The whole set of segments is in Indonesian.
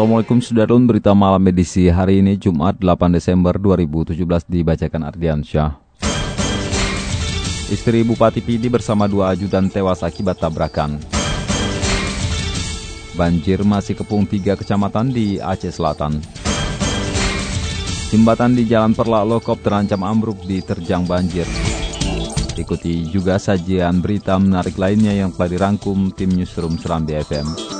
Assalamualaikum Sudarun, berita malam edisi hari ini Jumat 8 Desember 2017 dibacakan Ardian Syah. Istri Bupati Pidi bersama dua ajudan tewas akibat tabrakan. Banjir masih kepung tiga kecamatan di Aceh Selatan. Jembatan di Jalan Perlak Lokop terancam ambruk diterjang banjir. Ikuti juga sajian berita menarik lainnya yang telah dirangkum tim Newsroom Serambi FM.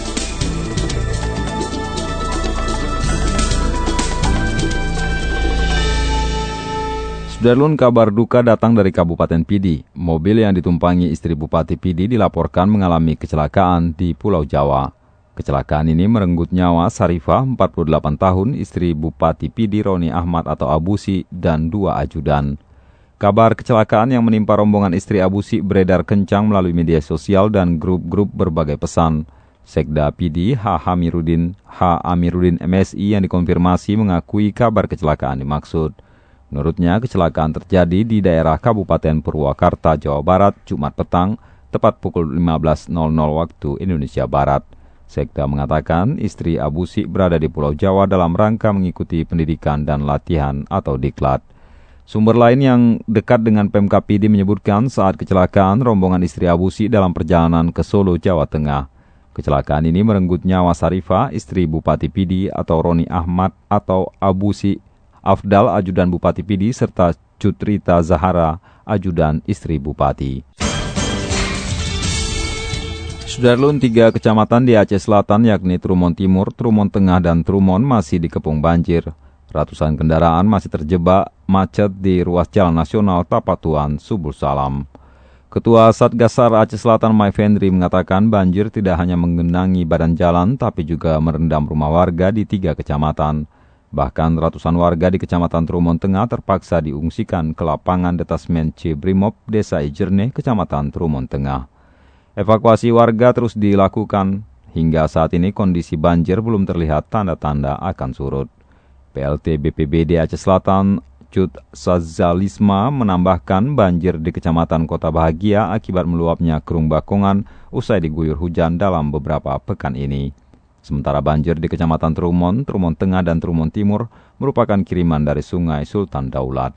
Sudarlun kabar duka datang dari Kabupaten Pidi. Mobil yang ditumpangi istri Bupati Pidi dilaporkan mengalami kecelakaan di Pulau Jawa. Kecelakaan ini merenggut nyawa Sarifah, 48 tahun, istri Bupati Pidi Roni Ahmad atau Abusi, dan dua ajudan. Kabar kecelakaan yang menimpa rombongan istri Abusi beredar kencang melalui media sosial dan grup-grup berbagai pesan. Sekda Pidi H. Hamirudin H. Amirudin MSI yang dikonfirmasi mengakui kabar kecelakaan dimaksud. Menurutnya, kecelakaan terjadi di daerah Kabupaten Purwakarta, Jawa Barat, Jumat petang, tepat pukul 15.00 waktu Indonesia Barat. Sekda mengatakan istri Abu Sik berada di Pulau Jawa dalam rangka mengikuti pendidikan dan latihan atau diklat. Sumber lain yang dekat dengan Pemkap Pidi menyebutkan saat kecelakaan rombongan istri Abu Sik dalam perjalanan ke Solo, Jawa Tengah. Kecelakaan ini merenggut nyawa Sarifah, istri Bupati Pidi atau Roni Ahmad atau Abu Sik Afdal ajudan Bupati Pidi serta Cutrita Zahara ajudan istri Bupati. Sudarlun tiga kecamatan di Aceh Selatan yakni Trumon Timur, Trumon Tengah, dan Trumon masih dikepung banjir. Ratusan kendaraan masih terjebak macet di ruas jalan nasional Tapatuan, Subul Salam. Ketua Satgasar Aceh Selatan Mai Fendri mengatakan banjir tidak hanya menggenangi badan jalan tapi juga merendam rumah warga di tiga kecamatan. Bahkan ratusan warga di Kecamatan Trumon Tengah terpaksa diungsikan ke lapangan detasmen C Brimob, Desa Ijerne, Kecamatan Trumon Tengah. Evakuasi warga terus dilakukan. Hingga saat ini kondisi banjir belum terlihat tanda-tanda akan surut. PLT BPBD Aceh Selatan Cut Sazalisma menambahkan banjir di Kecamatan Kota Bahagia akibat meluapnya kerung bakongan usai diguyur hujan dalam beberapa pekan ini. Sementara banjir di Kecamatan Trumon, Trumon Tengah, dan Trumon Timur merupakan kiriman dari Sungai Sultan Daulat.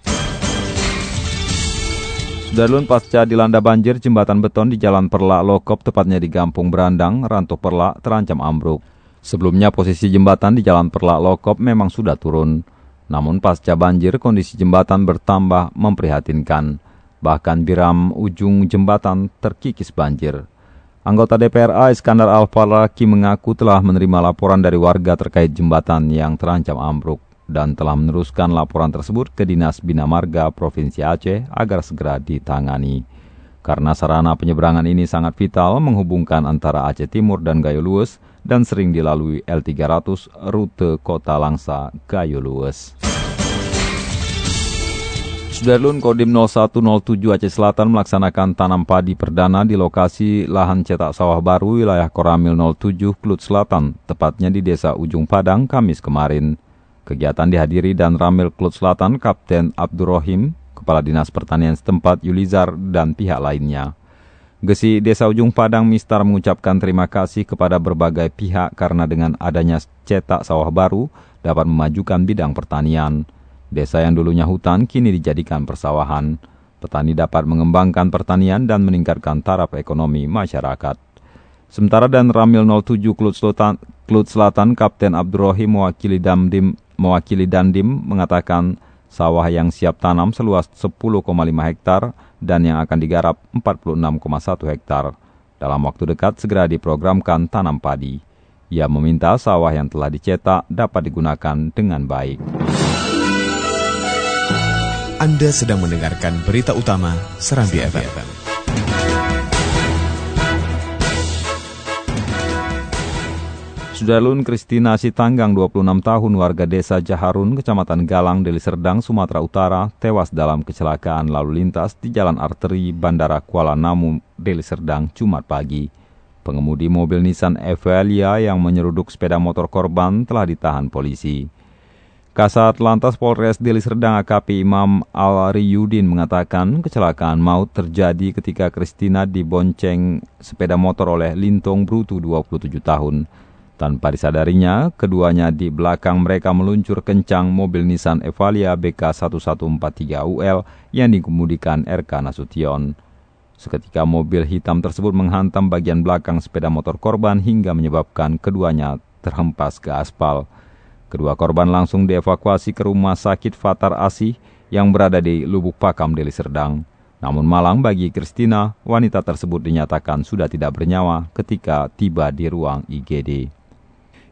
Darlun pasca dilanda banjir, jembatan beton di Jalan Perlak Lokop, tepatnya di Gampung Berandang, Ranto Perlak, terancam ambruk. Sebelumnya posisi jembatan di Jalan Perlak Lokop memang sudah turun. Namun pasca banjir, kondisi jembatan bertambah memprihatinkan. Bahkan biram ujung jembatan terkikis banjir. Anggota DPRA Iskandar Al-Falaki mengaku telah menerima laporan dari warga terkait jembatan yang terancam ambruk dan telah meneruskan laporan tersebut ke Dinas Bina Marga Provinsi Aceh agar segera ditangani. Karena sarana penyeberangan ini sangat vital menghubungkan antara Aceh Timur dan Gayo Luwes dan sering dilalui L300 rute Kota Langsa Gayo Luwes. Sudarlun Kodim 0107 Aceh Selatan melaksanakan tanam padi perdana di lokasi lahan cetak sawah baru wilayah Koramil 07 Klut Selatan, tepatnya di Desa Ujung Padang, Kamis kemarin. Kegiatan dihadiri dan Ramil Klut Selatan Kapten Abdurrahim, Kepala Dinas Pertanian setempat Yulizar, dan pihak lainnya. Gesi Desa Ujung Padang Mistar mengucapkan terima kasih kepada berbagai pihak karena dengan adanya cetak sawah baru dapat memajukan bidang pertanian. Desa yang dulunya hutan kini dijadikan persawahan. Petani dapat mengembangkan pertanian dan meningkatkan taraf ekonomi masyarakat. Sementara dan Ramil 07 Klut Selatan, Klut Selatan Kapten Abdurrahim mewakili Damdim mewakili Dandim mengatakan sawah yang siap tanam seluas 10,5 hektar dan yang akan digarap 46,1 hektar. Dalam waktu dekat segera diprogramkan tanam padi. Ia meminta sawah yang telah dicetak dapat digunakan dengan baik. Anda sedang mendengarkan berita utama Serambi, FM. FM. Sudarlun Kristina Sitanggang, 26 tahun, warga desa Jaharun, kecamatan Galang, Deli Serdang, Sumatera Utara, tewas dalam kecelakaan lalu lintas di Jalan Arteri Bandara Kuala Namu, Deli Serdang, Jumat pagi. Pengemudi mobil Nissan Evalia yang menyeruduk sepeda motor korban telah ditahan polisi. Kasat Lantas Polres Deli Serdang AKP Imam Al-Riyudin mengatakan kecelakaan maut terjadi ketika Kristina dibonceng sepeda motor oleh Lintong Brutu 27 tahun. Tanpa disadarinya, keduanya di belakang mereka meluncur kencang mobil Nissan Evalia BK1143UL yang dikemudikan RK Nasution. Seketika mobil hitam tersebut menghantam bagian belakang sepeda motor korban hingga menyebabkan keduanya terhempas ke aspal. Kedua korban langsung dievakuasi ke rumah sakit Fatar Asih yang berada di Lubuk Pakam, Deli Serdang. Namun malang bagi Kristina, wanita tersebut dinyatakan sudah tidak bernyawa ketika tiba di ruang IGD.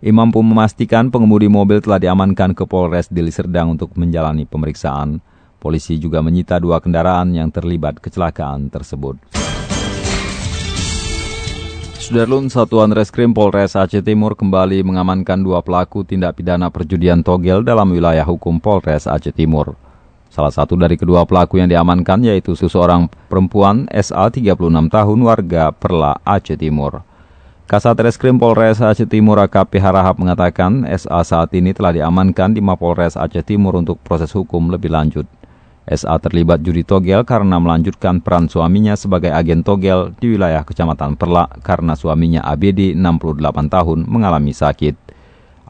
Imam pun memastikan pengemudi mobil telah diamankan ke Polres Deli Serdang untuk menjalani pemeriksaan. Polisi juga menyita dua kendaraan yang terlibat kecelakaan tersebut. Sudarlun Satuan Reskrim Polres Aceh Timur kembali mengamankan dua pelaku tindak pidana perjudian togel dalam wilayah hukum Polres Aceh Timur. Salah satu dari kedua pelaku yang diamankan yaitu seseorang perempuan SA 36 tahun warga Perla Aceh Timur. Kasat Reskrim Polres Aceh Timur AKP Harahap mengatakan SA saat ini telah diamankan di Mapolres Aceh Timur untuk proses hukum lebih lanjut. SA terlibat judi togel karena melanjutkan peran suaminya sebagai agen togel di wilayah Kecamatan Perlak karena suaminya ABD 68 tahun mengalami sakit.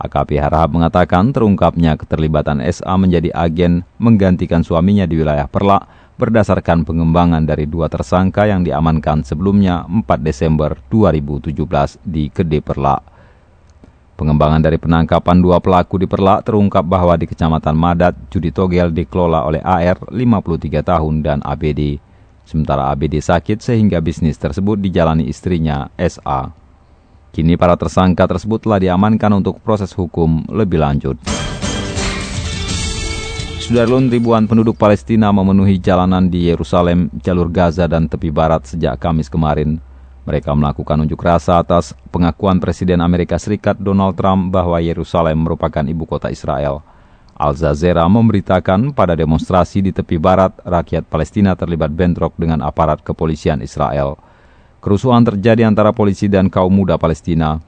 AKP Harahap mengatakan terungkapnya keterlibatan SA menjadi agen menggantikan suaminya di wilayah Perlak berdasarkan pengembangan dari dua tersangka yang diamankan sebelumnya 4 Desember 2017 di Gede Perlak. Pengembangan dari penangkapan dua pelaku di Perlak terungkap bahwa di Kecamatan Madat, judi togel dikelola oleh AR 53 tahun dan ABD. Sementara ABD sakit sehingga bisnis tersebut dijalani istrinya SA. Kini para tersangka tersebut telah diamankan untuk proses hukum lebih lanjut. Sudarlun ribuan penduduk Palestina memenuhi jalanan di Yerusalem, jalur Gaza dan tepi barat sejak Kamis kemarin. Mereka melakukan unjuk rasa atas pengakuan Presiden Amerika Serikat Donald Trump bahwa Yerusalem merupakan ibu kota Israel. Al Jazeera memberitakan pada demonstrasi di tepi barat, rakyat Palestina terlibat bentrok dengan aparat kepolisian Israel. Kerusuhan terjadi antara polisi dan kaum muda Palestina.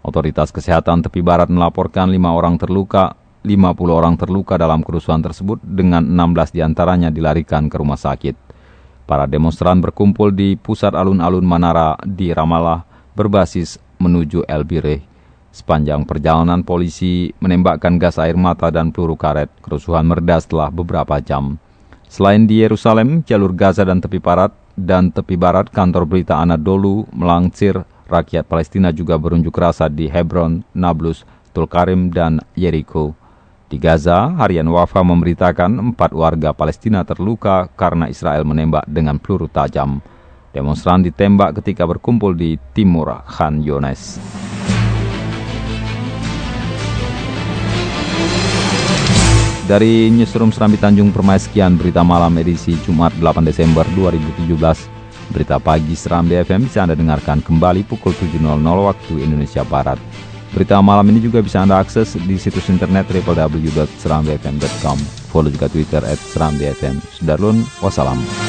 Otoritas Kesehatan Tepi Barat melaporkan lima orang terluka, 50 orang terluka dalam kerusuhan tersebut dengan 16 di antaranya dilarikan ke rumah sakit. Para demonstran berkumpul di pusat alun-alun Manara di Ramallah berbasis menuju El Bireh. Sepanjang perjalanan polisi menembakkan gas air mata dan peluru karet. Kerusuhan mereda setelah beberapa jam. Selain di Yerusalem, jalur Gaza dan tepi barat dan tepi barat kantor berita Anadolu melangsir rakyat Palestina juga berunjuk rasa di Hebron, Nablus, Tulkarim, dan Jericho. Di Gaza, harian Wafa memberitakan empat warga Palestina terluka karena Israel menembak dengan peluru tajam. Demonstran ditembak ketika berkumpul di timur Khan Yones. Dari Newsroom Serambi Tanjung Permai sekian berita malam edisi Jumat 8 Desember 2017. Berita pagi Serambi FM bisa Anda dengarkan kembali pukul 7.00 waktu Indonesia Barat. Berita malam ini juga bisa Anda akses di situs internet www.serambfm.com. Follow juga Twitter at Serambfm. Sudarlun, wassalam.